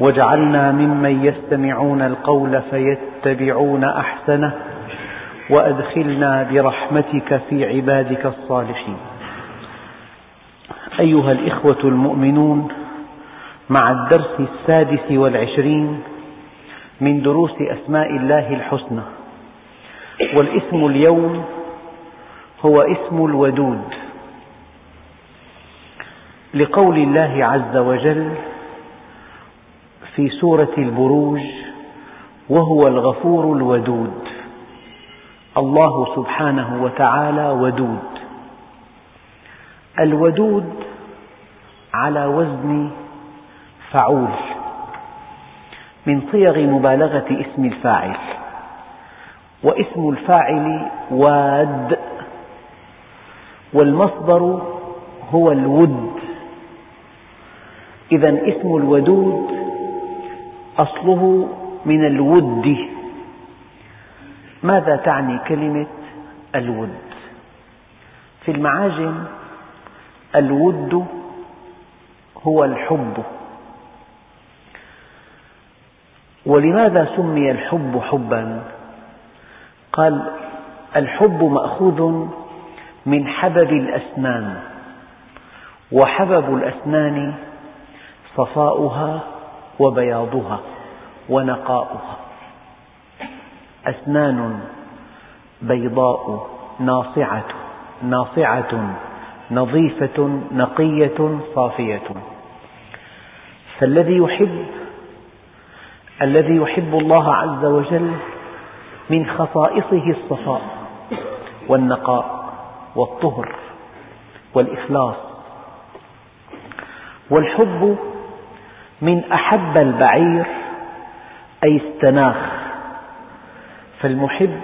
واجعلنا ممن يستمعون القول فيتبعون أحسنه وأدخلنا برحمتك في عبادك الصالحين. أيها الإخوة المؤمنون مع الدرس السادس والعشرين من دروس أسماء الله الحسنى والاسم اليوم هو اسم الودود. لقول الله عز وجل في سورة البروج وهو الغفور الودود. الله سبحانه وتعالى ودود. الودود على وزن فعول من صيغ مبالغة اسم الفاعل. واسم الفاعل واد والمصدر هو الود. إذا اسم الودود أصله من الود. ماذا تعني كلمة الود؟ في المعاجم الود هو الحب. ولماذا سمي الحب حبا؟ قال الحب مأخوذ من حبب الأسنان وحبب الأسنان صفاؤها وبياضها ونقاؤها. أسنان بيضاء ناصعة ناصعة نظيفة نقية صافية. فالذي يحب الذي يحب الله عز وجل من خصائصه الصفاء والنقاء والطهر والإخلاص والحب من أحب البعير أي استناخ فالمحب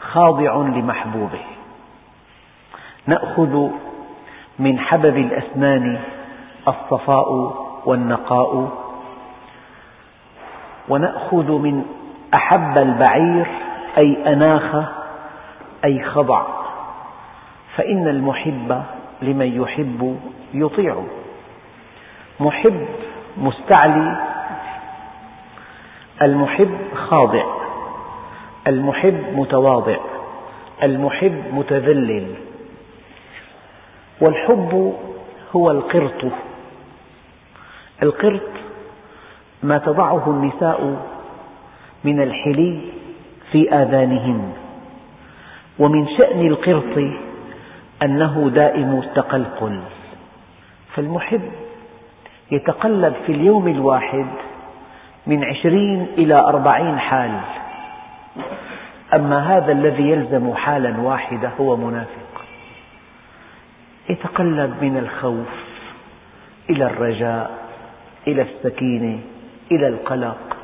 خاضع لمحبوبه. نأخذ من حبب الأسنان الصفاء والنقاء. ونأخذ من أحب البعير أي أناخ أي خضع. فإن المحب لمن يحب يطيع. محب مستعلي. المحب خاضع. المحب متواضع. المحب متذلل. والحب هو القرط. القرط ما تضعه النساء من الحلي في آذانهن ومن شأن القرط أنه دائم التقلقل فالمحب يتقلب في اليوم الواحد من عشرين إلى أربعين حال. أما هذا الذي يلزم حالا واحدة هو منافق. يتقلب من الخوف إلى الرجاء إلى السكينة إلى القلق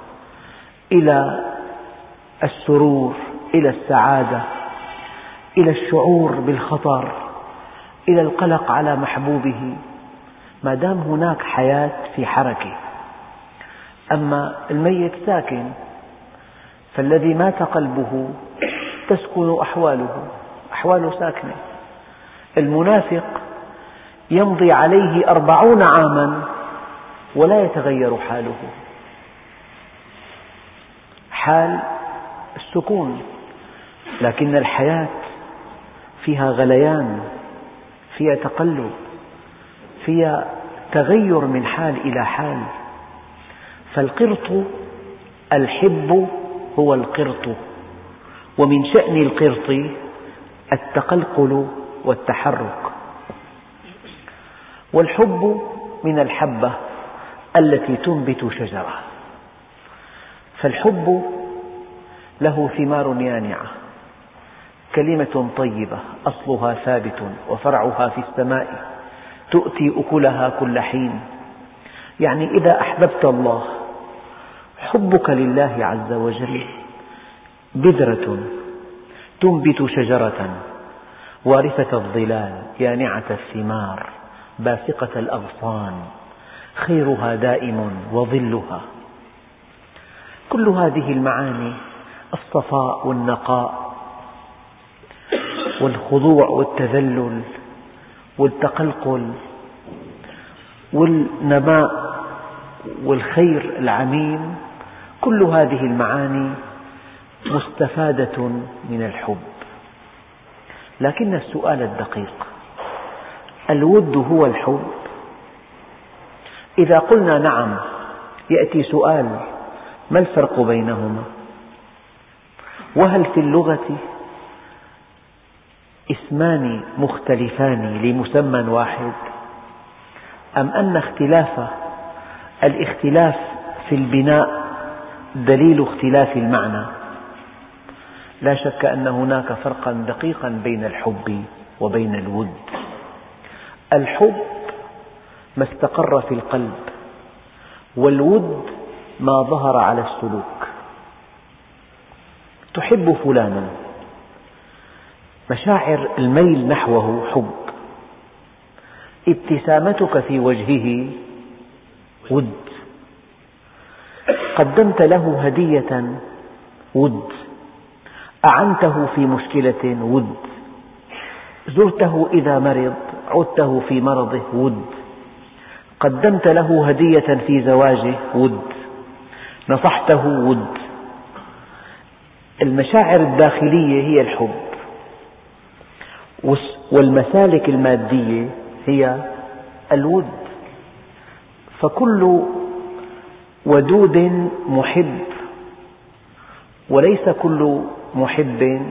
إلى السرور إلى السعادة إلى الشعور بالخطر إلى القلق على محبوبه. ما دام هناك حياة في حركة. أما الميت ساكن فالذي مات قلبه تسكن أحواله أحواله ساكنة. المنافق يمضي عليه أربعون عاما ولا يتغير حاله. حال السكون لكن الحياة فيها غليان فيها تقلب. فيها تغير من حال إلى حال. فالقرط الحب هو القرط ومن شأن القرط التقلقل والتحرك. والحب من الحبة التي تنبت شجرة. فالحب له ثمار يانعة كلمة طيبة أصلها ثابت وفرعها في السماء. تؤتي أكلها كل حين. يعني إذا أحببت الله حبك لله عز وجل بذرة تنبت شجرة وارثة الظلال يانعة الثمار باسقة الأغصان خيرها دائم وظلها. كل هذه المعاني الصفاء والنقاء والخضوع والتذلل والتقلقل والنماء والخير العميم كل هذه المعاني مستفادة من الحب. لكن السؤال الدقيق الود هو الحب؟ إذا قلنا نعم يأتي سؤال ما الفرق بينهما؟ وهل في اللغة اسمان مختلفان لمسمى واحد. أم أن اختلاف الاختلاف في البناء دليل اختلاف المعنى؟ لا شك أن هناك فرقا دقيقا بين الحب وبين الود. الحب ما استقر في القلب والود ما ظهر على السلوك. تحب فلانا مشاعر الميل نحوه حب. ابتسامتك في وجهه ود. قدمت له هدية ود. أعنته في مشكلة ود. زرته إذا مرض عدته في مرضه ود. قدمت له هدية في زواجه ود. نصحته ود. المشاعر الداخلية هي الحب. والمسالك المادية هي الود. فكل ودود محب وليس كل محب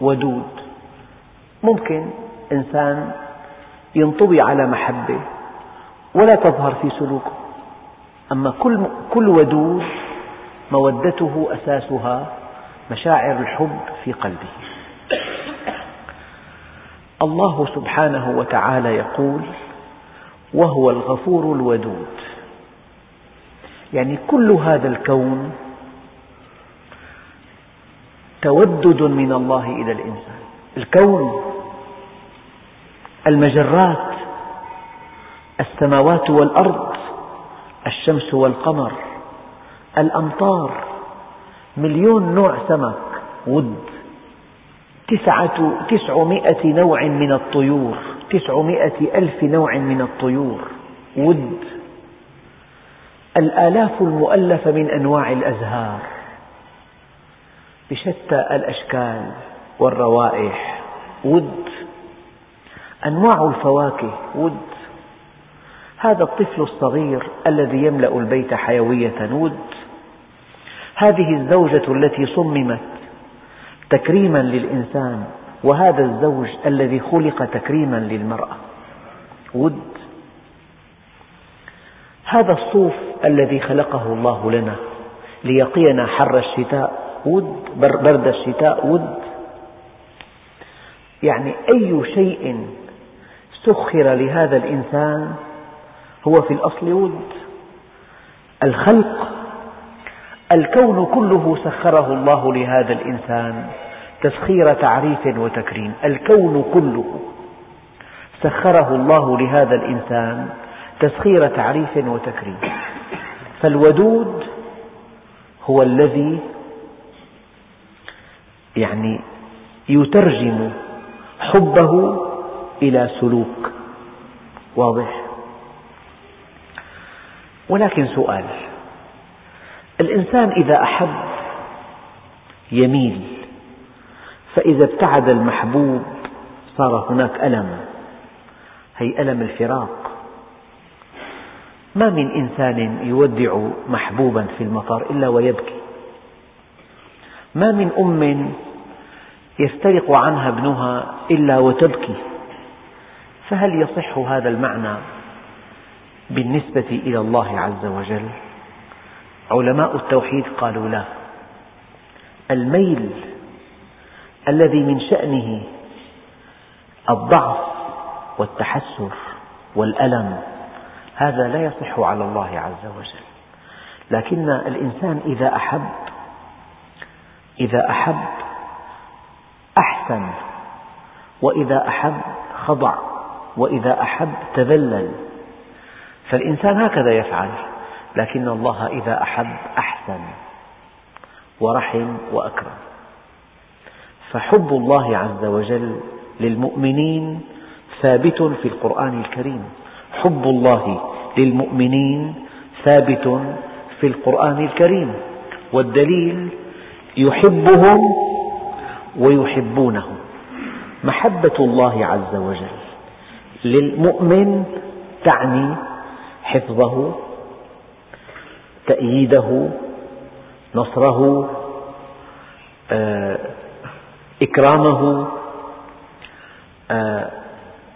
ودود. ممكن إنسان ينطوي على محبة ولا تظهر في سلوكه. أما كل, كل ودود مودته أساسها مشاعر الحب في قلبه. الله سبحانه وتعالى يقول وهو الغفور الودود. يعني كل هذا الكون تودد من الله إلى الإنسان. الكون المجرات السماوات والأرض الشمس والقمر الأمطار مليون نوع سمك ود تسعة تسعمائة نوع من الطيور تسعمائة ألف نوع من الطيور. ود. الآلاف المؤلفة من أنواع الأزهار. بشتى الأشكال والروائح. ود. أنواع الفواكه. ود. هذا الطفل الصغير الذي يملأ البيت حيوية. ود. هذه الزوجة التي صممت تكريما للإنسان وهذا الزوج الذي خلق تكريما للمرأة. ود. هذا الصوف الذي خلقه الله لنا ليقينا حر الشتاء. ود. برد الشتاء. ود. يعني أي شيء سخر لهذا الإنسان هو في الأصل ود. الخلق الكون كله سخره الله لهذا الإنسان تسخير تعريف وتكريم. الكون كله سخره الله لهذا الإنسان تسخير تعريف وتكريم. فالودود هو الذي يعني يترجم حبه إلى سلوك. واضح؟ ولكن سؤال الإنسان إذا أحب يميل فإذا ابتعد المحبوب صار هناك ألم هي ألم الفراق. ما من إنسان يودع محبوبا في المطار إلا ويبكي. ما من أم يفترق عنها ابنها إلا وتبكي. فهل يصح هذا المعنى بالنسبة إلى الله عز وجل؟ علماء التوحيد قالوا لا. الميل الذي من شأنه الضعف والتحسر والألم هذا لا يصح على الله عز وجل. لكن الإنسان إذا أحب إذا أحب أحسن وإذا أحب خضع وإذا أحب تذلل. فالإنسان هكذا يفعل. لكن الله إذا أحب أحسن ورحم وأكرم. فحب الله عز وجل للمؤمنين ثابت في القرآن الكريم. حب الله للمؤمنين ثابت في القرآن الكريم. والدليل يحبهم ويحبونه محبة الله عز وجل للمؤمن تعني حفظه تأييده نصره آه، إكرامه آه،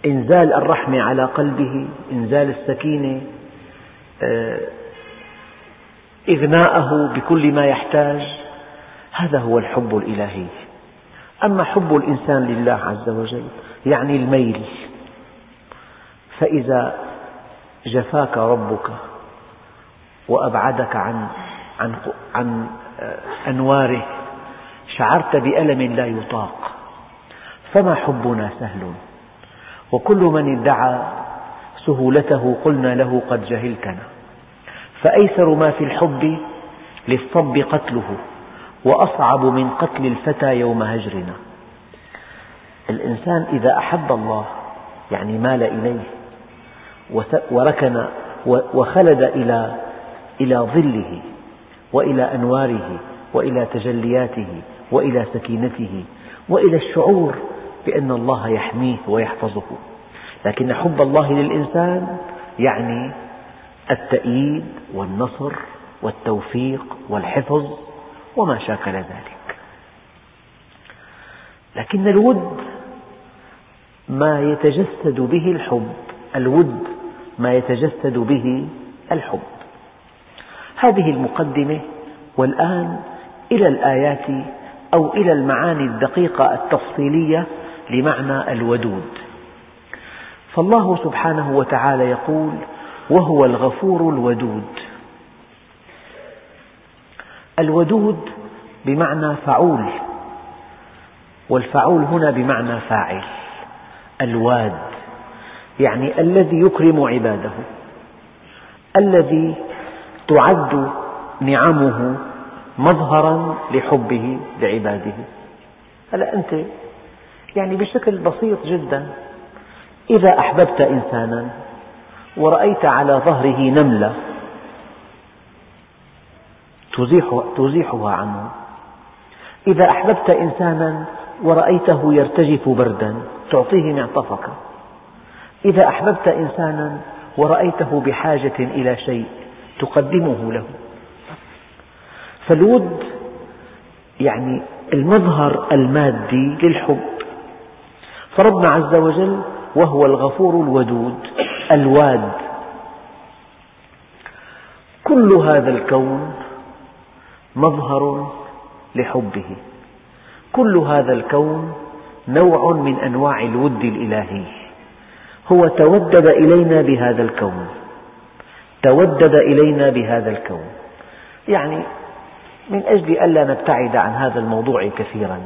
إنزال الرحمة على قلبه إنزال السكينة آه، إغناءه بكل ما يحتاج هذا هو الحب الإلهي. أما حب الإنسان لله عز وجل يعني الميل فإذا جفاك ربك وأبعدك عن عن عن أنواره. شعرت بألم لا يطاق. فما حبنا سهل. وكل من ادعى سهولته قلنا له قد جهلتنا. فأيسر ما في الحب للصب قتله وأصعب من قتل الفتى يوم هجرنا. الإنسان إذا أحب الله يعني مال إليه وركن وخلد إلى إلى ظله وإلى أنواره وإلى تجلياته وإلى سكينته وإلى الشعور بأن الله يحميه ويحفظه. لكن حب الله للإنسان يعني التأييد والنصر والتوفيق والحفظ وما شاكل ذلك. لكن الود ما يتجسد به الحب الود ما يتجسد به الحب. هذه المقدمة والآن إلى الآيات أو إلى المعاني الدقيقة التفصيلية لمعنى الودود. فالله سبحانه وتعالى يقول وهو الغفور الودود الودود بمعنى فعول والفعول هنا بمعنى فاعل الواد يعني الذي يكرم عباده الذي تعد نعمه مظهرا لحبه لعباده. هلا أنت يعني بشكل بسيط جدا إذا أحببت إنسانا ورأيت على ظهره نملة تزيحها عنه إذا أحببت إنسانا ورأيته يرتجف بردا تعطيه معطفك. إذا أحببت إنسانا ورأيته بحاجة إلى شيء تقدمه له. فالود يعني المظهر المادي للحب. فربنا عز وجل وهو الغفور الودود الواد. كل هذا الكون مظهر لحبه. كل هذا الكون نوع من أنواع الود الإلهي. هو تودد إلينا بهذا الكون. تودد إلينا بهذا الكون. يعني من أجل ألا نبتعد عن هذا الموضوع كثيرا.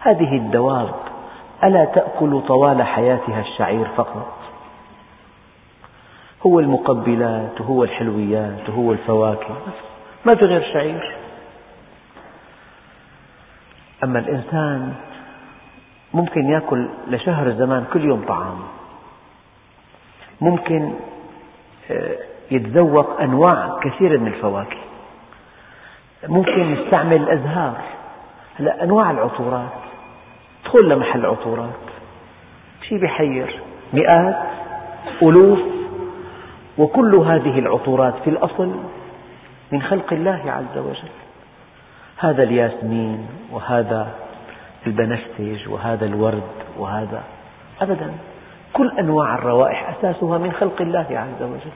هذه الدواب ألا تأكل طوال حياتها الشعير فقط؟ هو المقبلات وهو الحلويات وهو الفواكه ما في غير شعير. أما الإنسان ممكن يأكل لشهر زمان كل يوم طعام. ممكن يتذوق أنواع كثيرة من الفواكه. ممكن يستعمل الأزهار. هلا أنواع العطورات. ادخل لمحل عطورات. شيء بيحير. مئات ألوف. وكل هذه العطورات في الأصل من خلق الله عز وجل. هذا الياسمين وهذا البنفسج وهذا الورد وهذا. أبدا. كل أنواع الروائح أساسها من خلق الله عز وجل.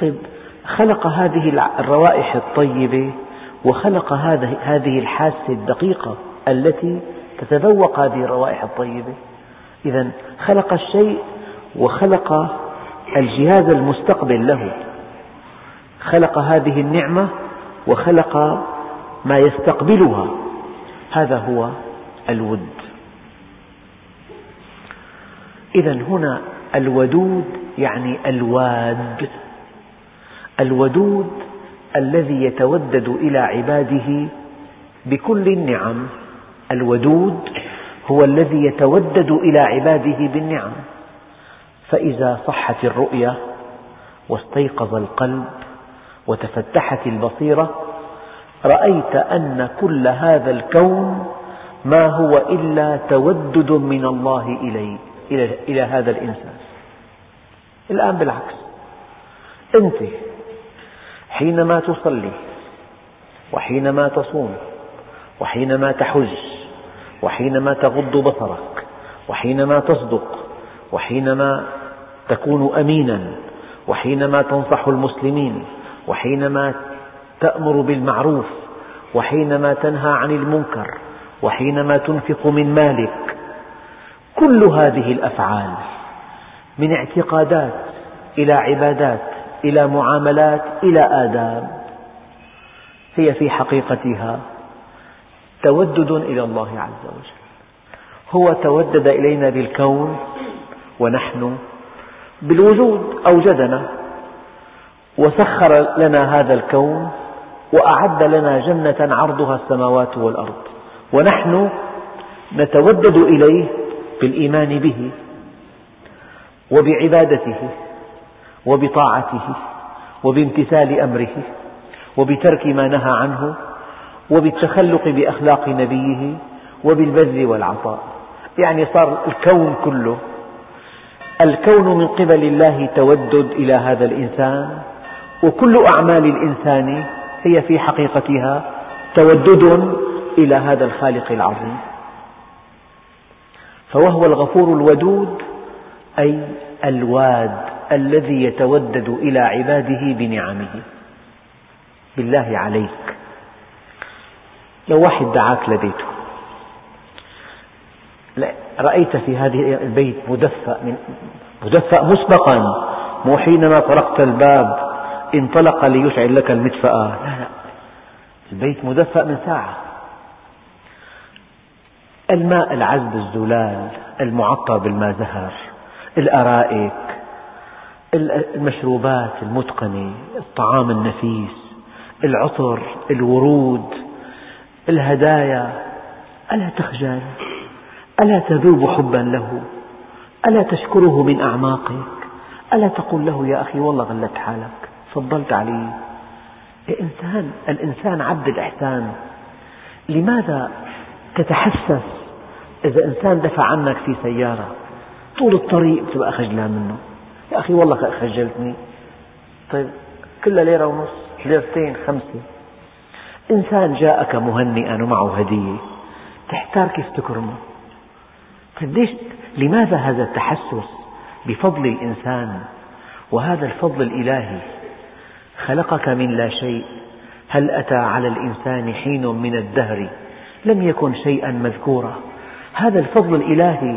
طيب خلق هذه الروائح الطيبة وخلق هذه الحاسة الدقيقة التي تتذوق هذه الروائح الطيبة. إذا خلق الشيء وخلق الجهاز المستقبل له. خلق هذه النعمة وخلق ما يستقبلها. هذا هو الود. إذا هنا الودود يعني الواد الودود الذي يتودد إلى عباده بكل النعم الودود هو الذي يتودد إلى عباده بالنعم. فإذا صحت الرؤية واستيقظ القلب وتفتحت البصيرة رأيت أن كل هذا الكون ما هو إلا تودد من الله إليه إلى, إلى هذا الإنسان. الآن بالعكس. أنت حينما تصلي وحينما تصوم وحينما تحج وحينما تغض بصرك وحينما تصدق وحينما تكون أمينا وحينما تنصح المسلمين وحينما تأمر بالمعروف وحينما تنهى عن المنكر وحينما تنفق من مالك كل هذه الأفعال من اعتقادات إلى عبادات إلى معاملات إلى آداب هي في حقيقتها تودد إلى الله عز وجل. هو تودد إلينا بالكون ونحن بالوجود أوجدنا وسخر لنا هذا الكون وأعد لنا جنة عرضها السماوات والأرض ونحن نتودد إليه بالإيمان به وبعبادته وبطاعته وبامتثال أمره وبترك ما نهى عنه وبالتخلق بأخلاق نبيه وبالبذل والعطاء. يعني صار الكون كله الكون من قبل الله تودد إلى هذا الإنسان وكل أعمال الإنسان هي في حقيقتها تودد إلى هذا الخالق العظيم. فوهو الغفور الودود أي الواد الذي يتودد إلى عباده بنعمه. بالله عليك. لو واحد دعاك لبيته. رأيت في هذه البيت مدفأ من مدفأ مسبقا. مو حينما طرقت الباب انطلق ليشعل لك المدفأة. لا لا. البيت مدفأ من ساعة. الماء العذب الزلال المعطر بالماء زهر الأرائك المشروبات المتقنة الطعام النفيس العطر الورود الهدايا. ألا تخجل؟ ألا تذوب حبا له؟ ألا تشكره من أعماقك؟ ألا تقول له يا أخي والله غلت حالك فضلت علي الإنسان الإنسان عبد الإحسان. لماذا تتحسس إذا إنسان دفع عنك في سيارة طول الطريق تبقى خجلان منه. يا أخي والله خجلتني. طيب كلها ليرة ونص ليرتين خمسة. إنسان جاءك مهنئا ومعه هدية تحتار كيف تكرمه؟ قديش لماذا هذا التحسس بفضل الإنسان؟ وهذا الفضل الإلهي خلقك من لا شيء. هل أتى على الإنسان حين من الدهر؟ لم يكن شيئا مذكورا. هذا الفضل الإلهي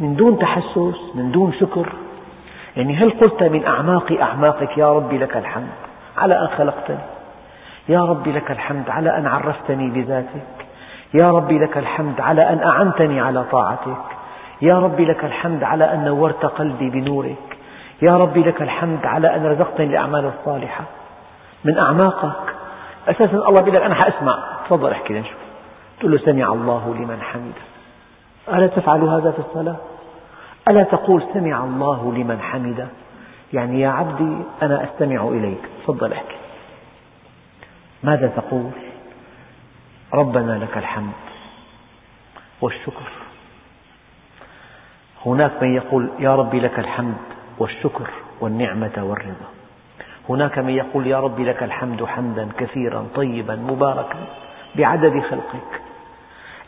من دون تحسس من دون شكر. يعني هل قلت من أعماق أعماقك يا ربي لك الحمد؟ على أن خلقتني. يا ربي لك الحمد على أن عرفتني بذاتك. يا ربي لك الحمد على أن أعنتني على طاعتك. يا ربي لك الحمد على أن نورت قلبي بنورك. يا ربي لك الحمد على أن رزقتني الأعمال الصالحة. من أعماقك. أساسا الله بيقول لك أنا حأسمع. تفضل احكي لنشوف تقول له سمع الله لمن حمده. ألا تفعل هذا في الصلاة؟ ألا تقول سمع الله لمن حمده؟ يعني يا عبدي أنا أستمع إليك تفضل احكي. ماذا تقول؟ ربنا لك الحمد والشكر. هناك من يقول يا ربي لك الحمد والشكر والنعمة والرضا. هناك من يقول يا ربي لك الحمد حمدا كثيرا طيبا مباركا. بعدد خلقك.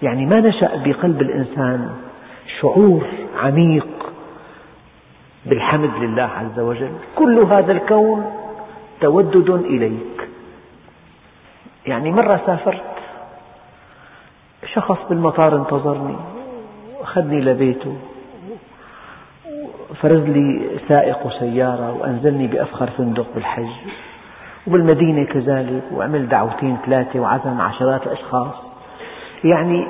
يعني ما نشأ بقلب الإنسان شعور عميق بالحمد لله عز وجل. كل هذا الكون تودد إليك. يعني مرة سافرت شخص بالمطار انتظرني أخذني لبيته فرز لي سائق سيارة وأنزلني بأفخر فندق بالحج. وبالمدينة كذلك وعمل دعوتين ثلاثة وعزم عشرات الأشخاص. يعني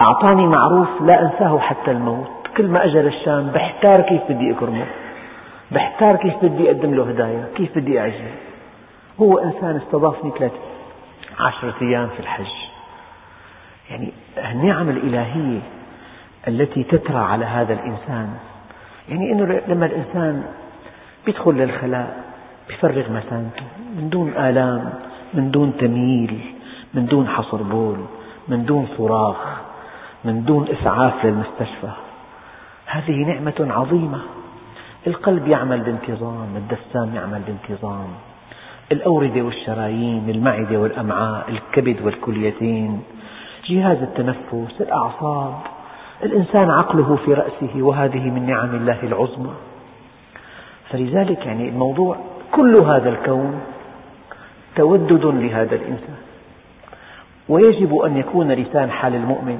أعطاني معروف لا أنساه حتى الموت. كل ما أجى للشام بحتار كيف بدي أكرمه بحتار كيف بدي أقدم له هدايا كيف بدي أعزه هو إنسان استضافني ثلاثة عشرة أيام في الحج. يعني النعم الإلهية التي تترى على هذا الإنسان. يعني أنه لما الإنسان يدخل للخلاء يفرغ مسانته. من دون آلام من دون تمييل من دون حصر بول من دون صراخ من دون إسعاف للمستشفى. هذه نعمة عظيمة. القلب يعمل بانتظام الدسام يعمل بانتظام. الأوردة والشرايين المعدة والأمعاء الكبد والكليتين جهاز التنفس الأعصاب. الإنسان عقله في رأسه وهذه من نعم الله العظمى. فلذلك يعني الموضوع كل هذا الكون تودد لهذا الإنسان. ويجب أن يكون لسان حال المؤمن.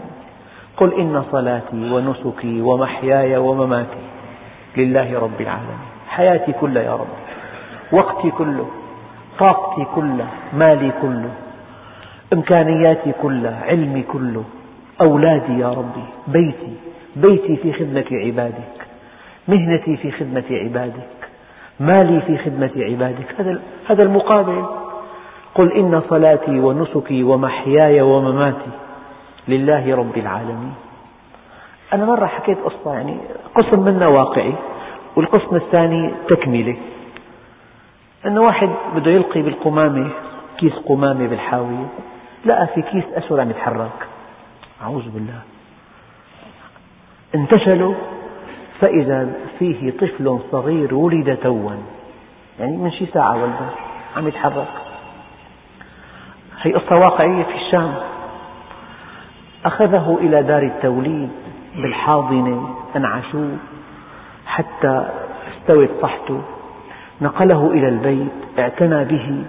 قل إن صلاتي ونسكي ومحياي ومماتي لله رب العالمين. حياتي كلها يا رب. وقتي كله. طاقتي كلها. مالي كله. إمكانياتي كلها. علمي كله. أولادي يا ربي. بيتي. بيتي في خدمة عبادك. مهنتي في خدمة عبادك. مالي في خدمة عبادك. هذا المقابل. قل إن صلاتي ونسكي ومحياي ومماتي لله رب العالمين. أنا مرة حكيت قصة يعني قسم منها واقعي والقسم الثاني تكملة. أن واحد بده يلقي بالقمامة كيس قمامة بالحاوية لقى في كيس أسود عم يتحرك. أعوذ بالله. انتشله فإذا فيه طفل صغير ولد توا يعني من شي ساعة ولده عم يتحرك. هي قصة واقعية في الشام. أخذه إلى دار التوليد بالحاضنة أنعشوه حتى استوت صحته نقله إلى البيت اعتنى به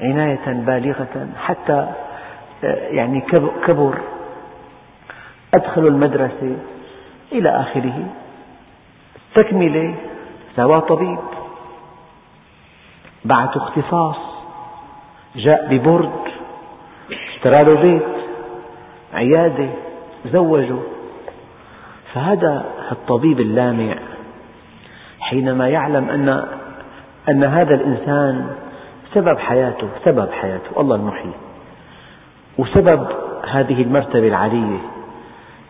عناية بالغة حتى يعني كبر. أدخل المدرسة إلى آخره. تكملة سوى طبيب. بعث اختصاص. جاء ببرد اشترى له بيت عيادة زوجه فهذا الطبيب اللامع حينما يعلم أن أن هذا الإنسان سبب حياته سبب حياته الله المحيي. وسبب هذه المرتبة العالية.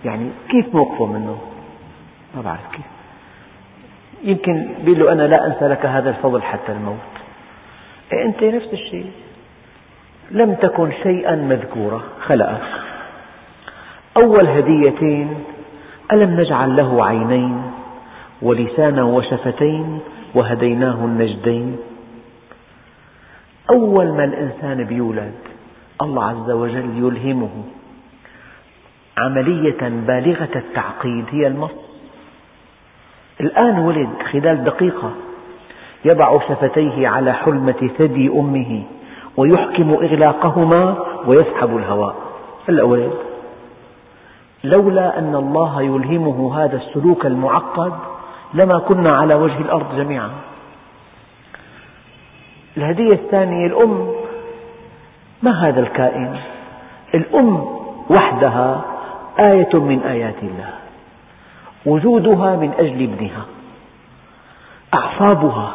يعني كيف موقفه منه؟ ما بعرف كيف. يمكن بيقول له أنا لا أنسى لك هذا الفضل حتى الموت. إيه أنت نفس الشيء. لم تكن شيئا مذكورا خلقك أول هديتين ألم نجعل له عينين ولسانا وشفتين وهديناه النجدين. أول ما الإنسان بيولد الله عز وجل يلهمه. عملية بالغة التعقيد هي المص. الآن ولد خلال دقيقة يضع شفتيه على حلمة ثدي أمه. ويحكم إغلاقهما ويسحب الهواء. هلأ ولد لولا أن الله يلهمه هذا السلوك المعقد لما كنا على وجه الأرض جميعا. الهدية الثانية الأم. ما هذا الكائن؟ الأم وحدها آية من آيات الله. وجودها من أجل ابنها. أعصابها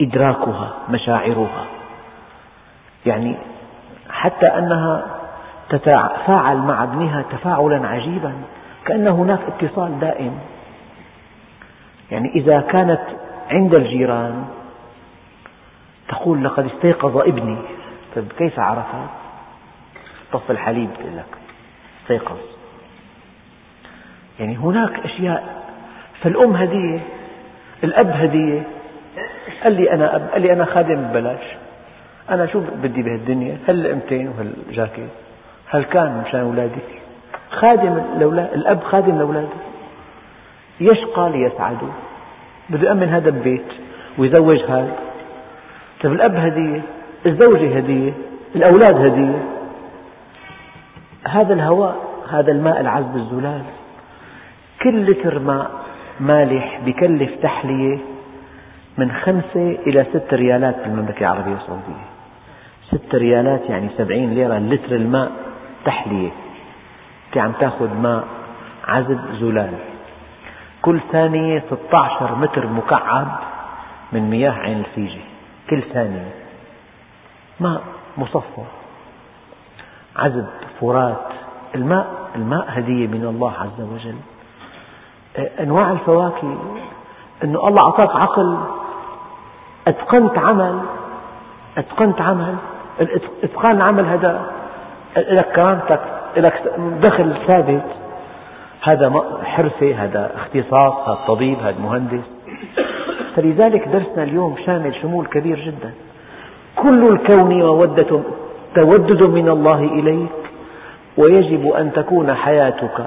إدراكها مشاعرها. يعني حتى أنها تتفاعل مع ابنها تفاعلا عجيبا كأن هناك اتصال دائم. يعني إذا كانت عند الجيران تقول لقد استيقظ ابني. طيب كيف عرفت؟ طف الحليب يقول لك استيقظ. يعني هناك أشياء. فالأم هدية الأب هدية. قال لي أنا أب قال لي أنا خادم ببلاش. أنا شو بدي بهالدنيا؟ هالقمتين وهالجاكيت هل كان مشان أولادي خادم الأولاد الأب خادم لأولاده يشقى ليسعدوا بده يأمن هذا البيت ويزوج هذا. طيب الأب هدية الزوجة هدية الأولاد هدية. هذا الهواء هذا الماء العذب الزلال. كل لتر ماء مالح بكلف تحلية من خمسة إلى ست ريالات بالمملكة العربية السعودية. ست ريالات يعني سبعين ليرة لتر الماء تحلية. أنت عم تأخذ ماء عذب زلال. كل ثانية 16 متر مكعب من مياه عين الفيجة. كل ثانية. ماء مصفى. عذب فرات. الماء الماء هدية من الله عز وجل. أنواع الفواكه. أنه الله أعطاك عقل. أتقنت عمل. أتقنت عمل. إتقان العمل هذا لك كرامتك لك دخل ثابت. هذا حرفة هذا اختصاص هذا طبيب هذا مهندس. فلذلك درسنا اليوم شامل شمول كبير جدا. كل الكون مودة تودد من الله إليك ويجب أن تكون حياتك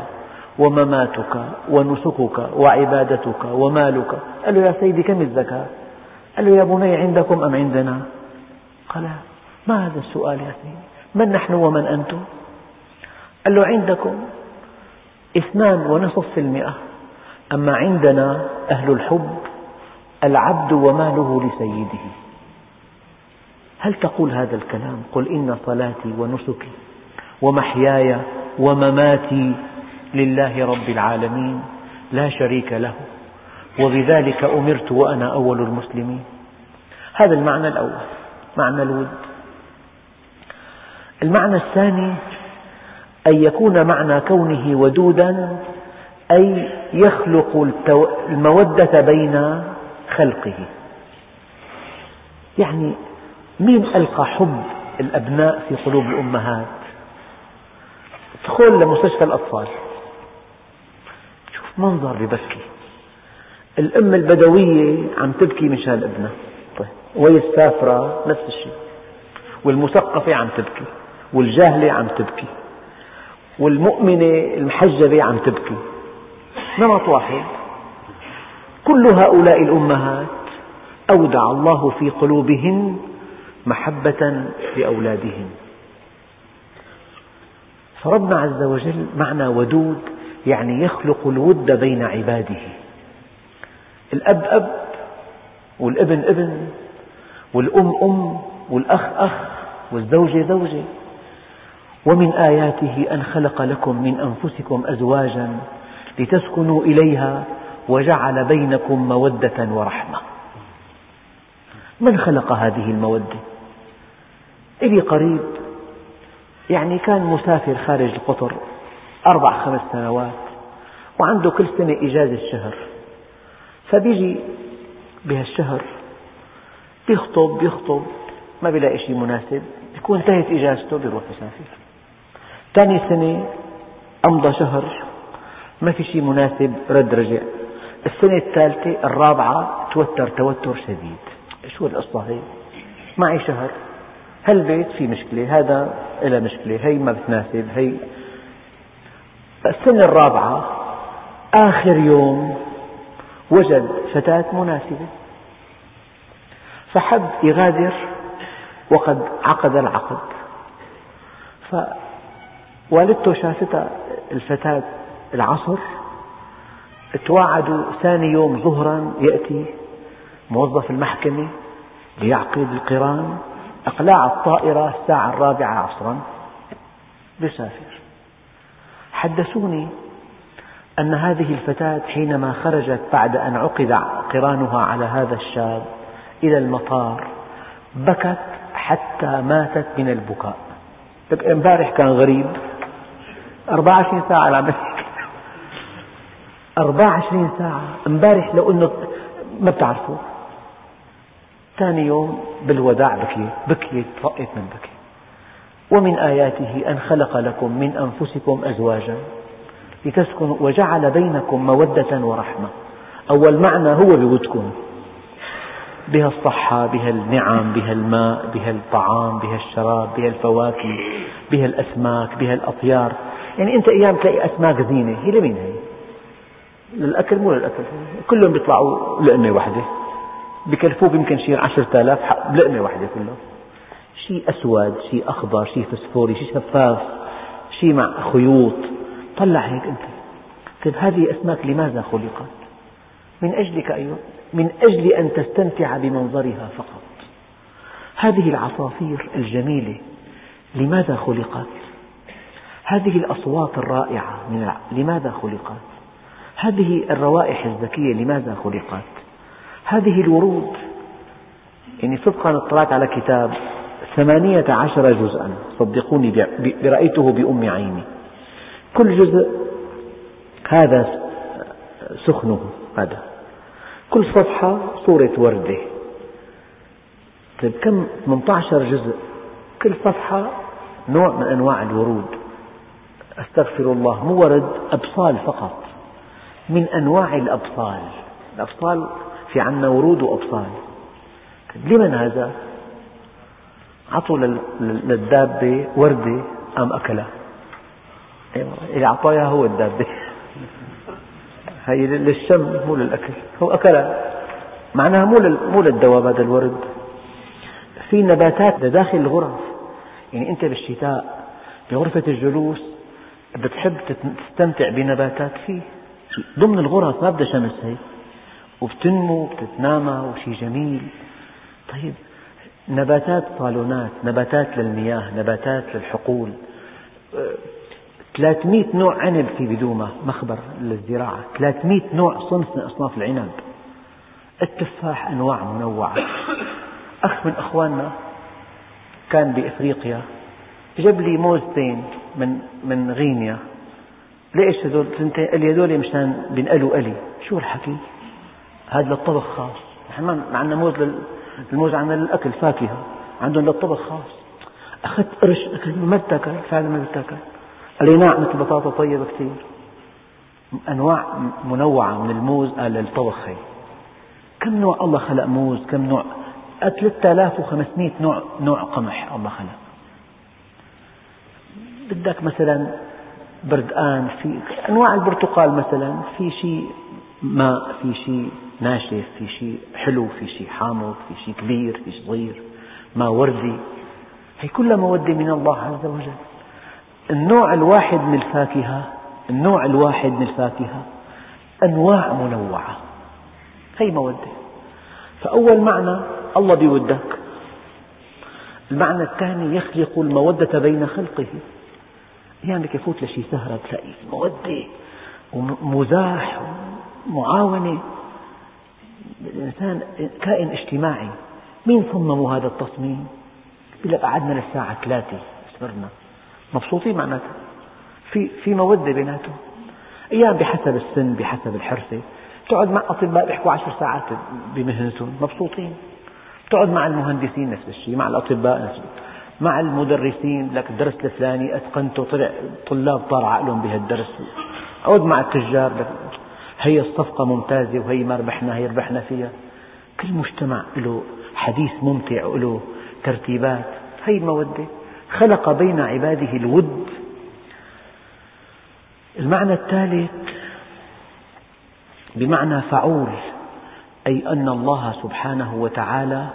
ومماتك ونسكك وعبادتك ومالك. قال له يا سيدي كم الزكاة؟ قال له يا بني عندكم أم عندنا؟ قال ما هذا السؤال يا سيدي؟ من نحن ومن أنتم؟ قال له عندكم اثنان ونصف في المئة. أما عندنا أهل الحب العبد وماله لسيده. هل تقول هذا الكلام؟ قل إن صلاتي ونسكي ومحياي ومماتي لله رب العالمين لا شريك له وبذلك أمرت وأنا أول المسلمين. هذا المعنى الأول معنى الود. المعنى الثاني أن يكون معنى كونه ودودا أي يخلق المودة بين خلقه. يعني مين ألقى حب الأبناء في قلوب الأمهات؟ ادخل لمستشفى الأطفال. شوف منظر ببكي الأم البدوية عم تبكي مشان ابنها طيب وهي السافرة نفس الشيء. والمثقفة عم تبكي. والجاهلة عم تبكي والمؤمنة المحجبة عم تبكي. نمط واحد. كل هؤلاء الأمهات أودع الله في قلوبهن محبة لأولادهن. فربنا عز وجل معنى ودود يعني يخلق الود بين عباده. الأب أب والابن ابن والأم أم والأخ أخ والزوجة زوجة. ومن آياته أن خلق لكم من أنفسكم أزواجا لتسكنوا إليها وجعل بينكم مودة ورحمة. من خلق هذه المودة؟ إلي قريب يعني كان مسافر خارج القطر أربع خمس سنوات وعنده كل سنة إجازة شهر فبيجي بهالشهر بيخطب بيخطب ما بيلاقي شيء مناسب بيكون انتهت إجازته بيروح يسافر. ثاني سنة أمضى شهر ما في شيء مناسب رد رجع. السنة الثالثة الرابعة توتر توتر شديد. شو القصة هي؟ معي شهر. هالبيت في مشكلة هذا إلى مشكلة هي ما بتناسب هي. السنة الرابعة آخر يوم وجد فتاة مناسبة. فحب يغادر وقد عقد العقد. فوالدته شافتها الفتاة العصر تواعدوا ثاني يوم ظهرا يأتي موظف المحكمة ليعقد القران إقلاع الطائرة الساعة الرابعة عصرا. بسافر. حدثوني أن هذه الفتاة حينما خرجت بعد أن عقد قرانها على هذا الشاب إلى المطار بكت حتى ماتت من البكاء. امبارح كان غريب. 24 ساعة العمل 24 ساعة. امبارح لو إنه ما بتعرفوا ثاني يوم بالوداع بكيت. بكيت طقت من بكي ومن آياته أن خلق لكم من أنفسكم أزواجا لتسكنوا وجعل بينكم مودة ورحمة. أول معنى هو بودكم. بها الصحة بها النعم بها الماء بها الطعام بها الشراب بها الفواكه بها الأسماك بها الأطيار. يعني أنت أيام تلاقي أسماك زينة هي لمين هي؟ للأكل مو للأكل. كلهم بيطلعوا لقمة واحدة بكلفوك يمكن شيء عشرة آلاف بلقمة واحدة كله شيء أسود شيء أخضر شيء فسفوري شيء شفاف شيء مع خيوط. طلع هيك أنت. طيب هذه الأسماك لماذا خلقت؟ من أجلك أيها من أجل أن تستمتع بمنظرها فقط. هذه العصافير الجميلة لماذا خلقت؟ هذه الأصوات الرائعة من لماذا خلقت؟ هذه الروائح الزكية لماذا خلقت؟ هذه الورود يعني صدقا اطلعت على كتاب ثمانية عشر جزءا صدقوني رأيته بأم عيني. كل جزء هذا سخنه هذا. كل صفحة صورة وردة. طيب كم؟ 18 جزء. كل صفحة نوع من أنواع الورود. أستغفر الله مو ورد أبصال فقط من أنواع الأبصال. الأبصال في عنا ورود وأبصال. لمن هذا؟ عطوا للدابة وردة قام أكلها اللي أعطاها هو الدابة. هي للشم مو للأكل هو أكلها معناها مو مو للدواب هذا الورد. في نباتات داخل الغرف يعني أنت بالشتاء بغرفة الجلوس بتحب تستمتع بنباتات فيه. ضمن الغرف ما بدها شمس هي. وبتنمو وبتتنامى وشي جميل. طيب نباتات صالونات نباتات للمياه نباتات للحقول. 300 نوع عنب في بدومة مخبر للزراعة. 300 نوع صنف من أصناف العنب. التفاح أنواع منوعة. أخ من أخواننا كان بإفريقيا جاب لي موزتين. من من غينيا. ليش هذول ثنتين؟ قال لي هذول مشان بنقلوا قلي، شو الحكي؟ هذا للطبخ خاص، نحن ما عندنا موز لل... الموز عندنا للأكل فاكهة، عندهم للطبخ خاص، أخذت قرش أكل ما بتاكل، فعلا ما بتاكل، قال لي نعم مثل بطاطا طيبة كثير، أنواع منوعة من الموز قال للطبخ هي. كم نوع الله خلق موز، كم نوع؟ 3500 نوع نوع قمح الله خلق. بدك مثلا بردقان في أنواع البرتقال مثلا في شيء ماء في شيء ناشف في شيء حلو في شيء حامض في شيء كبير في شيء صغير ماء وردي. هي كلها مودة من الله عز وجل. النوع الواحد من الفاكهة النوع الواحد من الفاكهة أنواع منوعة. هي مودة. فأول معنى الله بيودك المعنى الثاني يخلق المودة بين خلقه. يعني يفوت لشي سهرة تلاقي مودة ومزاح ومعاونة. الإنسان كائن اجتماعي مين صمموا هذا التصميم؟ يقول لك قعدنا للساعة ثلاثة صرنا مبسوطين معناتها. في في مودة بيناتهم. أيام بحسب السن بحسب الحرفة تقعد مع أطباء بيحكوا عشر ساعات بمهنتهم. مبسوطين. تقعد مع المهندسين نفس الشيء مع الأطباء نفس الشيء مع المدرسين لك الدرس الفلاني أتقنته طلع طلاب طار عقلهم بهالدرس. أقعد مع التجار هي الصفقة ممتازة وهي ما ربحنا هي ربحنا فيها. كل مجتمع له حديث ممتع وله ترتيبات. هي المودة. خلق بين عباده الود. المعنى الثالث بمعنى فعول أي أن الله سبحانه وتعالى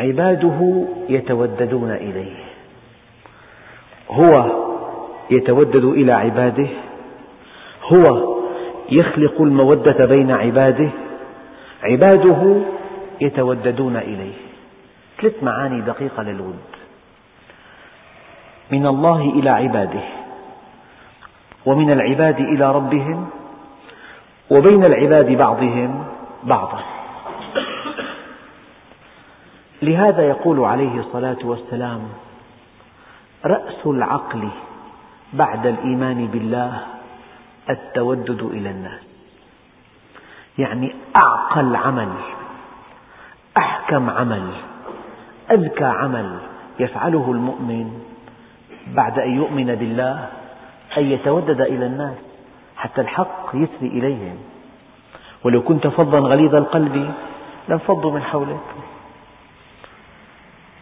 عباده يتوددون إليه. هو يتودد إلى عباده. هو يخلق المودة بين عباده. عباده يتوددون إليه. ثلاث معاني دقيقة للود. من الله إلى عباده ومن العباد إلى ربهم وبين العباد بعضهم بعضا. لهذا يقول عليه الصلاة والسلام رأس العقل بعد الإيمان بالله التودد إلى الناس. يعني أعقل عمل أحكم عمل أذكى عمل يفعله المؤمن بعد أن يؤمن بالله أن يتودد إلى الناس حتى الحق يسري إليهم. ولو كنت فظا غليظ القلب لانفضوا من حولك.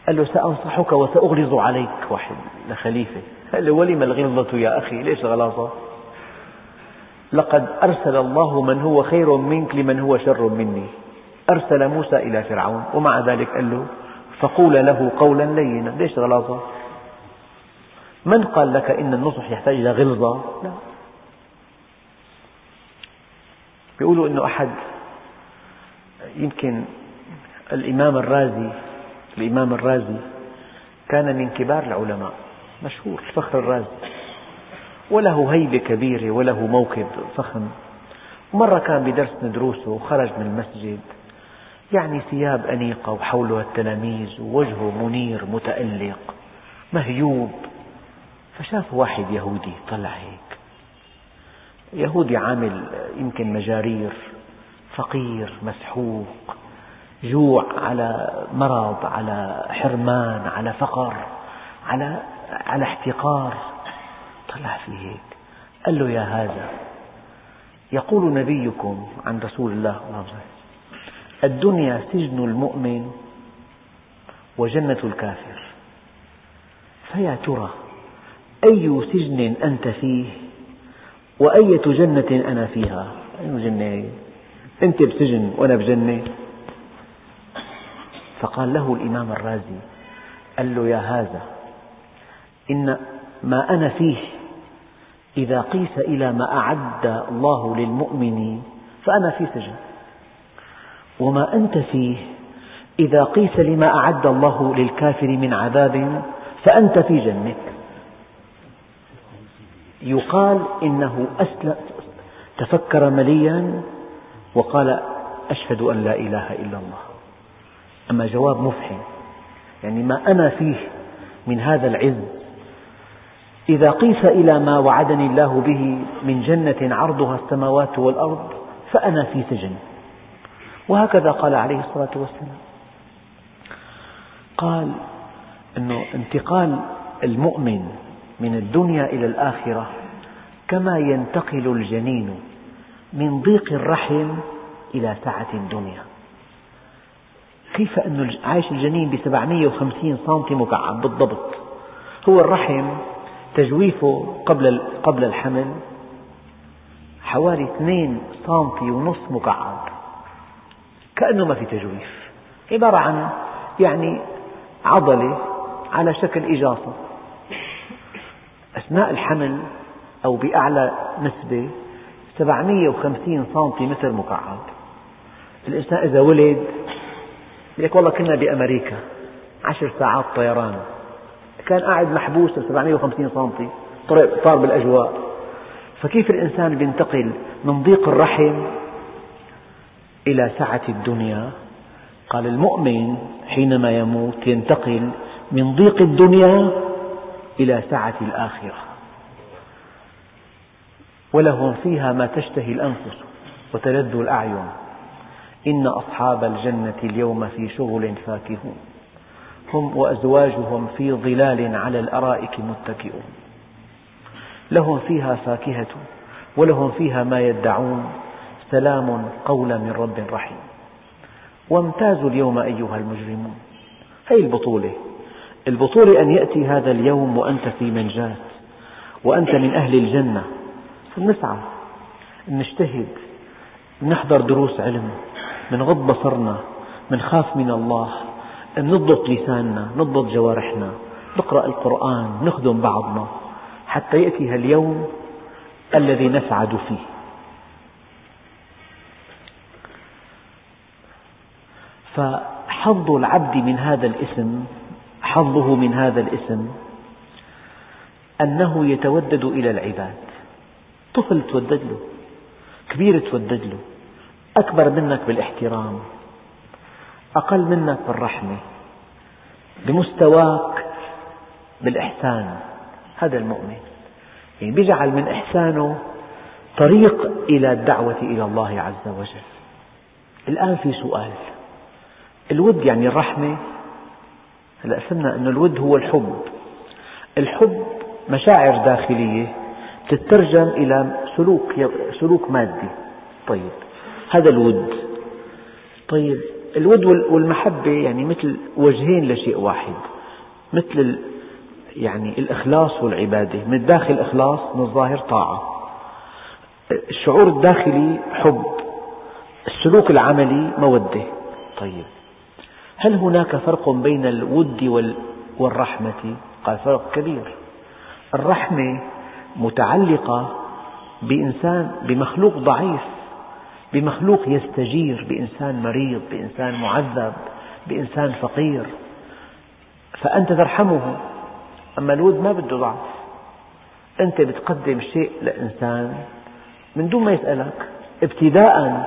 قال له سأنصحك وسأغلظ عليك. واحد لخليفة قال له ولم الغلظة يا أخي؟ ليش الغلاظة؟ لقد أرسل الله من هو خير منك لمن هو شر مني. أرسل موسى إلى فرعون ومع ذلك قال له فقول له قولا لينا. ليش غلاظة من قال لك إن النصح يحتاج إلى غلظة؟ لا. يقولوا أنه أحد يمكن الإمام الرازي الإمام الرازي كان من كبار العلماء مشهور الفخر الرازي وله هيبة كبيرة وله موكب فخم. مرة كان بدرس من دروسه وخرج من المسجد يعني ثياب أنيقة وحوله التلاميذ ووجهه منير متألق مهيوب. فشاف واحد يهودي طلع هيك. يهودي عامل يمكن مجارير فقير مسحوق. جوع على مرض على حرمان على فقر على على احتقار. طلع في هيك. قال له يا هذا يقول نبيكم عن رسول الله الدنيا سجن المؤمن وجنة الكافر. فيا ترى أي سجن أنت فيه؟ وأية جنة أنا فيها؟ أي جنة؟ أنت بسجن وأنا بجنة؟ فقال له الإمام الرازي قال له يا هذا إن ما أنا فيه إذا قيس إلى ما أعد الله للمؤمن فأنا في سجن. وما أنت فيه إذا قيس لما أعد الله للكافر من عذاب فأنت في جنة يقال إنه أسلم تفكر مليا وقال أشهد أن لا إله إلا الله. أما جواب مفحم. يعني ما أنا فيه من هذا العز. إذا قيس إلى ما وعدني الله به من جنة عرضها السماوات والأرض فأنا في سجن. وهكذا قال عليه الصلاة والسلام. قال أنه انتقال المؤمن من الدنيا إلى الآخرة كما ينتقل الجنين من ضيق الرحم إلى سعة الدنيا. كيف أن عايش الجنين ب 750 سم مكعب بالضبط؟ هو الرحم تجويفه قبل قبل الحمل حوالي 2 سم ونصف مكعب كأنه ما في تجويف. عبارة عن يعني عضلة على شكل إجاصة. أثناء الحمل أو بأعلى نسبة 750 سنتيمتر مكعب الإنسان إذا ولد لك والله كنا بأمريكا عشر ساعات طيران. كان قاعد محبوس 750 سنتي طار بالأجواء. فكيف الإنسان بينتقل من ضيق الرحم إلى سعة الدنيا؟ قال المؤمن حينما يموت ينتقل من ضيق الدنيا إلى سعة الآخرة. ولهم فيها ما تشتهي الأنفس وتلذ الأعين. إن أصحاب الجنة اليوم في شغل فاكهون. هم وأزواجهم في ظلال على الأرائك متكئون. لهم فيها فاكهة ولهم فيها ما يدعون. سلام قولا من رب رحيم. وامتازوا اليوم أيها المجرمون. هذه البطولة؟ البطولة أن يأتي هذا اليوم وأنت في منجاة. وأنت من أهل الجنة. نسعى. نجتهد. نحضر دروس علم. نغض بصرنا نخاف من الله نضبط لساننا نضبط جوارحنا نقرأ القرآن نخدم بعضنا حتى يأتي اليوم الذي نسعد فيه. فحظ العبد من هذا الاسم حظه من هذا الاسم أنه يتودد إلى العباد. طفل تودد له كبير تودد له أكبر منك بالإحترام أقل منك بالرحمة بمستواك بالإحسان. هذا المؤمن يعني بيجعل من إحسانه طريق إلى الدعوة إلى الله عز وجل. الآن في سؤال الود يعني الرحمة؟ هلا فهمنا أن الود هو الحب. الحب مشاعر داخلية تترجم إلى سلوك سلوك مادي. طيب هذا الود. طيب الود والمحبة يعني مثل وجهين لشيء واحد. مثل يعني الإخلاص والعبادة. من الداخل إخلاص من الظاهر طاعة. الشعور الداخلي حب. السلوك العملي مودة. طيب هل هناك فرق بين الود والرحمة؟ قال فرق كبير. الرحمة متعلقة بإنسان بمخلوق ضعيف. بمخلوق يستجير بإنسان مريض بإنسان معذب بإنسان فقير. فأنت ترحمه. أما الود ما بده ضعف. أنت بتقدم شيء لإنسان من دون ما يسألك. ابتداء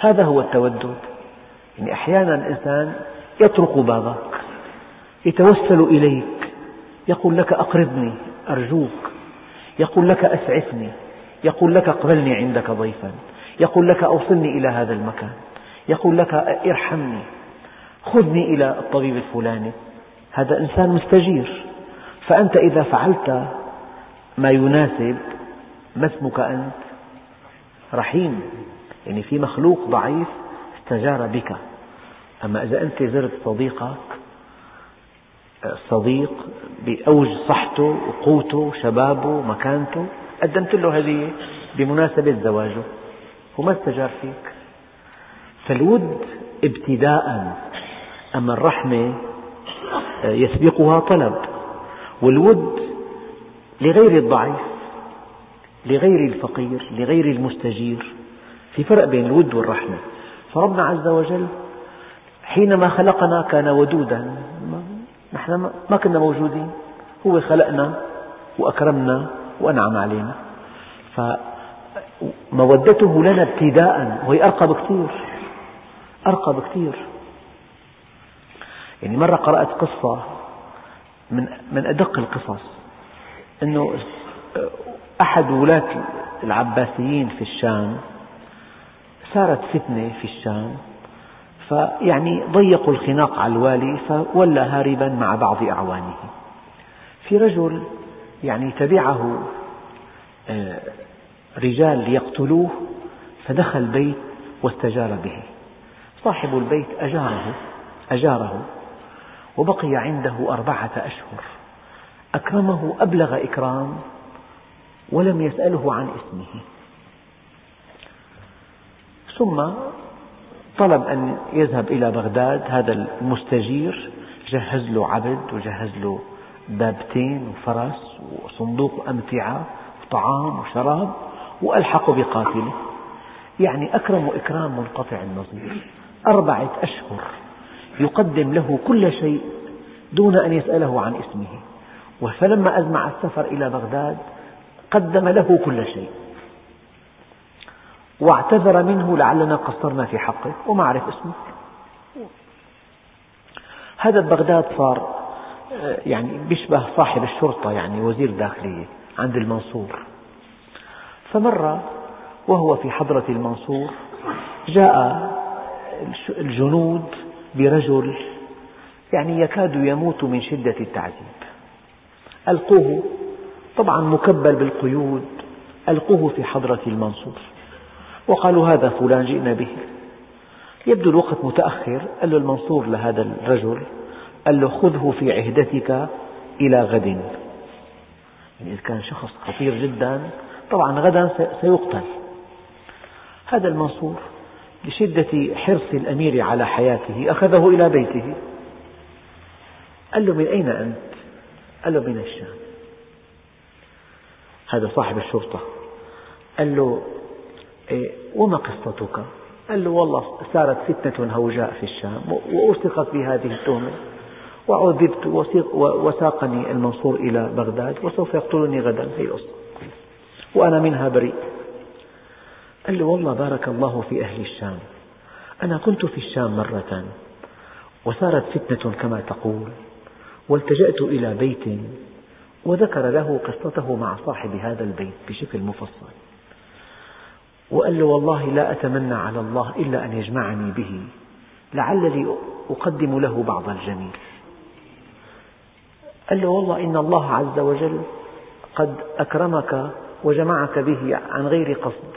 هذا هو التودد. يعني أحيانا الإنسان يطرق بابك يتوسل إليك. يقول لك أقرضني أرجوك. يقول لك أسعفني. يقول لك اقبلني عندك ضيفا. يقول لك أوصلني إلى هذا المكان. يقول لك ارحمني. خذني إلى الطبيب الفلاني. هذا إنسان مستجير. فأنت إذا فعلت ما يناسب ما اسمك أنت؟ رحيم. يعني في مخلوق ضعيف استجار بك. أما إذا أنت زرت صديقك الصديق بأوج صحته وقوته شبابه مكانته قدمت له هدية بمناسبة زواجه. هو ما استجار فيك. فالود ابتداء أما الرحمة يسبقها طلب. والود لغير الضعيف لغير الفقير لغير المستجير. في فرق بين الود والرحمة. فربنا عز وجل حينما خلقنا كان ودودا. نحن ما كنا موجودين. هو خلقنا وأكرمنا وأنعم علينا. فمودته لنا ابتداء. وهي أرقى بكثير أرقى بكثير يعني مرة قرأت قصة من من أدق القصص. أنه أحد ولاة العباسيين في الشام صارت فتنة في الشام فيعني ضيقوا الخناق على الوالي فولى هاربا مع بعض أعوانه. في رجل يعني تبعه آه، رجال ليقتلوه فدخل البيت واستجار به. صاحب البيت أجاره أجاره وبقي عنده أربعة أشهر. أكرمه أبلغ إكرام ولم يسأله عن اسمه. ثم طلب أن يذهب إلى بغداد. هذا المستجير جهز له عبد وجهز له دابتين وفرس وصندوق أمتعة وطعام وشراب. وألحق بقاتله. يعني أكرم إكرام منقطع النظير. أربعة أشهر يقدم له كل شيء دون أن يسأله عن اسمه. فلما أزمع السفر إلى بغداد قدم له كل شيء. واعتذر منه لعلنا قصرنا في حقه وما عرف اسمه. هذا بغداد صار يعني بيشبه صاحب الشرطة يعني وزير داخلية عند المنصور. فمرة وهو في حضرة المنصور جاء الجنود برجل يعني يكاد يموت من شدة التعذيب. ألقوه طبعا مكبل بالقيود ألقوه في حضرة المنصور. وقالوا هذا فلان جئنا به. يبدو الوقت متأخر قال له المنصور لهذا الرجل قال له خذه في عهدتك إلى غد. يعني إذا كان شخص خطير جدا طبعا غدا سيقتل. هذا المنصور لشدة حرص الأمير على حياته أخذه إلى بيته. قال له من أين أنت؟ قال له من الشام. هذا صاحب الشرطة. قال له إيه وما قصتك؟ قال له والله صارت فتنة هوجاء في الشام وألصقت بهذه التهمة وعذبت وساقني المنصور إلى بغداد وسوف يقتلني غدا. هي القصة. وأنا منها بريء. قال له والله بارك الله في أهل الشام. أنا كنت في الشام مرة وصارت فتنة كما تقول والتجأت إلى بيت وذكر له قصته مع صاحب هذا البيت بشكل مفصل. وقال له والله لا أتمنى على الله إلا أن يجمعني به لعلي أقدم له بعض الجميل. قال له والله إن الله عز وجل قد أكرمك وجمعك به عن غير قصد.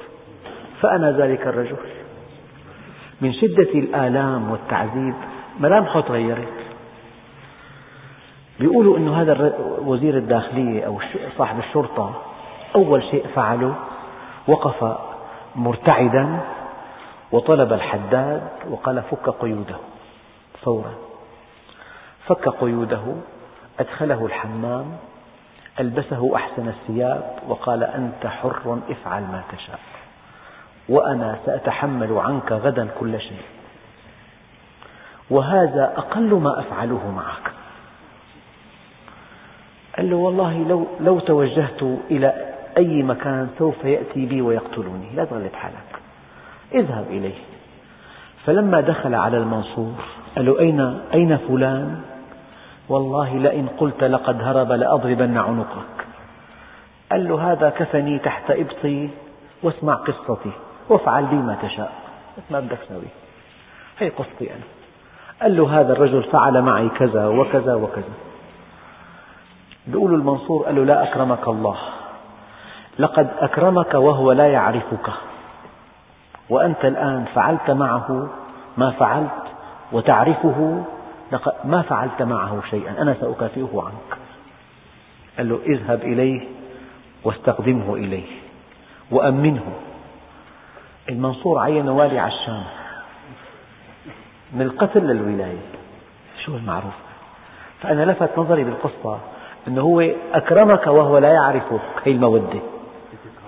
فأنا ذلك الرجل. من شدة الآلام والتعذيب ملامحه تغيرت بيقولوا أن هذا وزير الداخلية أو صاحب الشرطة أول شيء فعله وقف مرتعدا وطلب الحداد وقال فك قيوده فورا. فك قيوده أدخله الحمام ألبسه أحسن الثياب وقال أنت حر افعل ما تشاء. وأنا سأتحمل عنك غدا كل شيء. وهذا أقل ما أفعله معك. قال له والله لو, لو توجهت إلى أي مكان سوف يأتي بي ويقتلني لا تغلب حالك. اذهب إليه. فلما دخل على المنصور قال له أين, أين فلان؟ والله لئن قلت لقد هرب لأضربن عنقك. قال له هذا كفني تحت إبطي واسمع قصتي وافعل بي ما تشاء. ما بدك تسوي؟ هي قصتي أنا. قال له هذا الرجل فعل معي كذا وكذا وكذا. بيقول المنصور قال له لا أكرمك الله. لقد أكرمك وهو لا يعرفك. وأنت الآن فعلت معه ما فعلت وتعرفه ما فعلت معه شيئا. أنا سأكافئه عنك. قال له اذهب إليه واستقدمه إليه وأمنه. المنصور عين والي على الشام. من القتل للولاية. شو المعروف؟ فأنا لفت نظري بالقصة أنه هو أكرمك وهو لا يعرفك. هي المودة.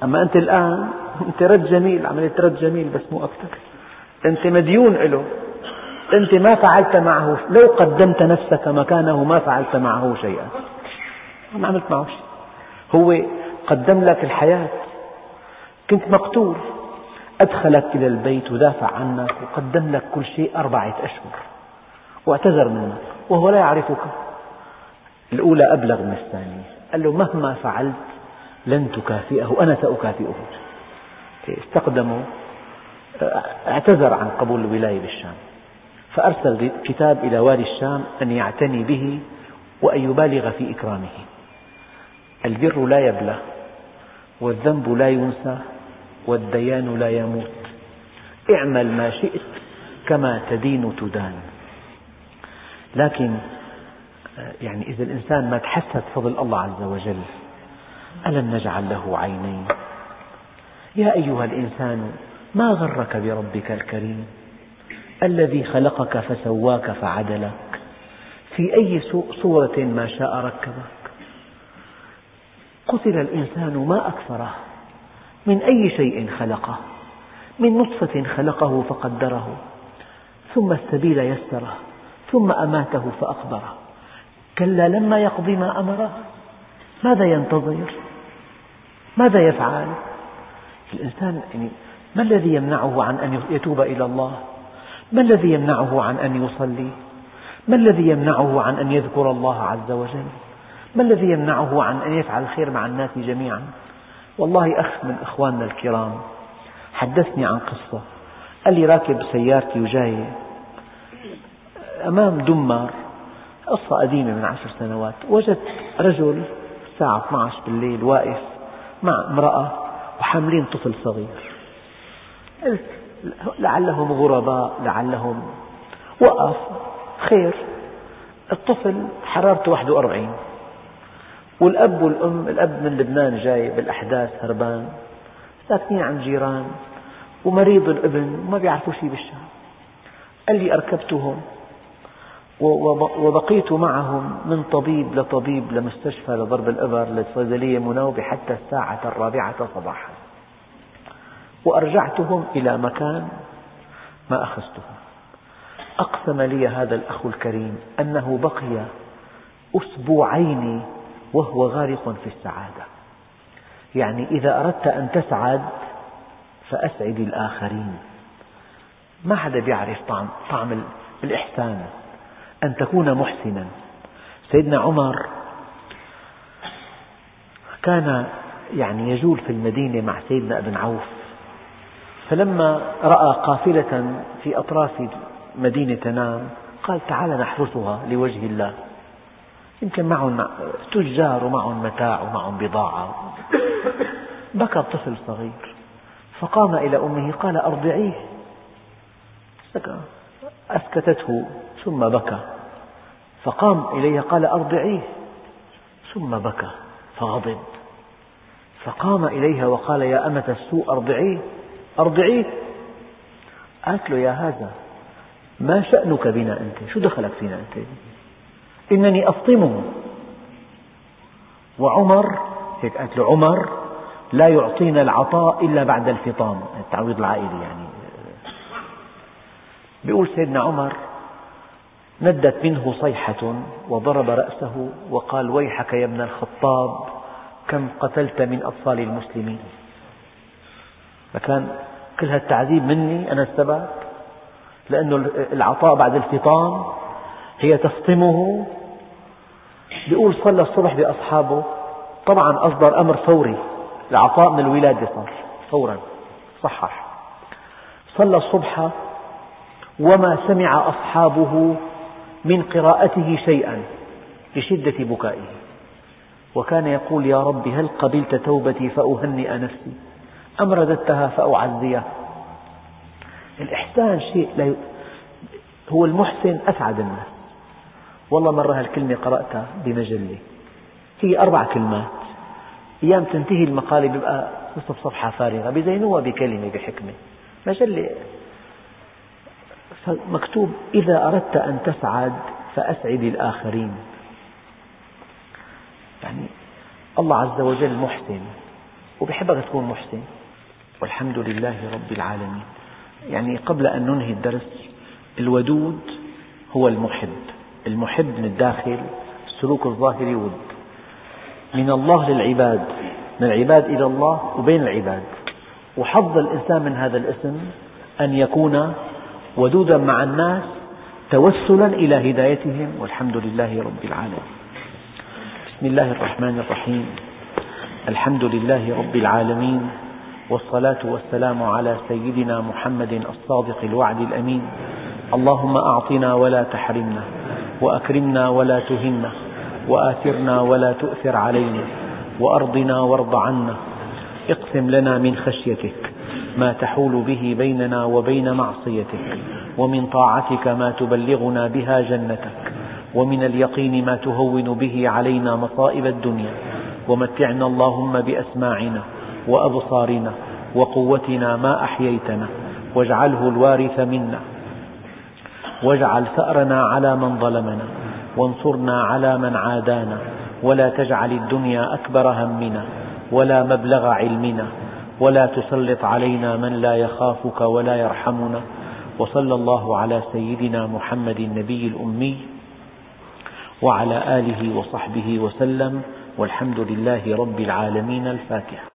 أما أنت الآن أنت رد جميل عملت رد جميل بس مو أكثر. أنت مديون له أنت ما فعلت معه لو قدمت نفسك مكانه ما فعلت معه شيئا. ما عملت معه شيء. هو قدم لك الحياة. كنت مقتول. أدخلك إلى البيت ودافع عنك وقدم لك كل شيء أربعة أشهر. واعتذر منك وهو لا يعرفك. الأولى أبلغ من الثانية. قال له مهما فعلت لن تكافئه. أنا سأكافئه. استقدموا. اعتذر عن قبول الولاية بالشام. فأرسل كتاب إلى والي الشام أن يعتني به وأن يبالغ في إكرامه. البر لا يبلى والذنب لا ينسى والديان لا يموت. اعمل ما شئت كما تدين تدان. لكن يعني إذا الإنسان ما تحسد فضل الله عز وجل ألم نجعل له عينين؟ يا أيها الإنسان ما غرك بربك الكريم؟ الذي خلقك فسواك فعدلك. في أي صورة ما شاء ركبك. قتل الإنسان ما أكثره من أي شيء خلقه. من نطفة خلقه فقدره. ثم السبيل يسره. ثم أماته فأقبره. كلا لما يقض ما أمره. ماذا ينتظر؟ ماذا يفعل؟ الإنسان يعني ما الذي يمنعه عن أن يتوب إلى الله؟ ما الذي يمنعه عن أن يصلي؟ ما الذي يمنعه عن أن يذكر الله عز وجل؟ ما الذي يمنعه عن أن يفعل الخير مع الناس جميعا؟ والله أخ من إخواننا الكرام حدثني عن قصة. قال لي راكب سيارتي وجاي أمام دمر قصة قديمة من عشر سنوات. وجدت رجل الساعة 12 بالليل واقف مع امرأة وحاملين طفل صغير. قلت لعلهم غرباء لعلهم وقف خير. الطفل حرارته 41 والأب والأم الأب من لبنان جاي بالأحداث هربان ساكنين عند جيران ومريض الابن وما بيعرفوا شيء بالشام. قال لي أركبتهم وبقيت معهم من طبيب لطبيب لمستشفى لضرب الإبر لصيدلية مناوبة حتى الساعة الرابعة صباحا. وأرجعتهم إلى مكان ما أخذتهم أقسم لي هذا الأخ الكريم أنه بقي أسبوعين وهو غارق في السعادة. يعني إذا أردت أن تسعد فأسعد الآخرين. ما حدا بيعرف طعم, طعم الإحسان. أن تكون محسنا. سيدنا عمر كان يعني يجول في المدينة مع سيدنا ابن عوف. فلما رأى قافلة في أطراف مدينة تنام قال تعال نحرسها لوجه الله. يمكن معهم تجار ومعهم متاع ومعهم بضاعة. بكى طفل صغير فقام إلى أمه قال أرضعيه. أسكتته ثم بكى. فقام إليها قال أرضعيه ثم بكى فغضب. فقام إليها وقال يا أمة السوء أرضعيه. أرضعيه. قالت له يا هذا ما شأنك بنا أنت؟ شو دخلك فينا أنت؟ إنني أفطمه. وعمر هيك قالت له عمر لا يعطينا العطاء إلا بعد الفطام. التعويض العائلي يعني. يقول سيدنا عمر ندت منه صيحة وضرب رأسه وقال ويحك يا ابن الخطاب كم قتلت من أطفال المسلمين. فكان كل هالتعذيب مني أنا السبب لأن العطاء بعد الفطام هي تفطمه. بيقول صلى الصبح بأصحابه طبعا أصدر أمر فوري العطاء من الولادة صار فورا صحح. صلى الصبح وما سمع أصحابه من قراءته شيئا لشدة بكائه. وكان يقول يا رب هل قبلت توبتي فأهنئ نفسي؟ أم رددتها فأعزيه. الإحسان شيء لا. هو المحسن أسعد الناس. والله مرة هالكلمة قرأتها بمجلة هي أربع كلمات. أيام تنتهي المقالة بيبقى نصف صفحة فارغة بزينوها بكلمة بحكمة. مجلة مكتوب إذا أردت أن تسعد فأسعد الآخرين. يعني الله عز وجل محسن وبحبك تكون محسن. والحمد لله رب العالمين. يعني قبل أن ننهي الدرس الودود هو المحب. المحب من الداخل السلوك الظاهري ود من الله للعباد من العباد إلى الله وبين العباد. وحظ الإنسان من هذا الاسم أن يكون ودودا مع الناس توسلا إلى هدايتهم. والحمد لله رب العالمين. بسم الله الرحمن الرحيم. الحمد لله رب العالمين. والصلاة والسلام على سيدنا محمد الصادق الوعد الأمين. اللهم أعطنا ولا تحرمنا وأكرمنا ولا تهنا وآثرنا ولا تؤثر علينا وأرضنا وارض عنا. اقسم لنا من خشيتك ما تحول به بيننا وبين معصيتك ومن طاعتك ما تبلغنا بها جنتك ومن اليقين ما تهون به علينا مصائب الدنيا. ومتعنا اللهم بأسماعنا وأبصارنا وقوتنا ما أحييتنا واجعله الوارث منا. واجعل ثأرنا على من ظلمنا وانصرنا على من عادانا ولا تجعل الدنيا أكبر همنا ولا مبلغ علمنا ولا تسلط علينا من لا يخافك ولا يرحمنا وصلى الله على سيدنا محمد النبي الأمي وعلى آله وصحبه وسلم والحمد لله رب العالمين الفاتحة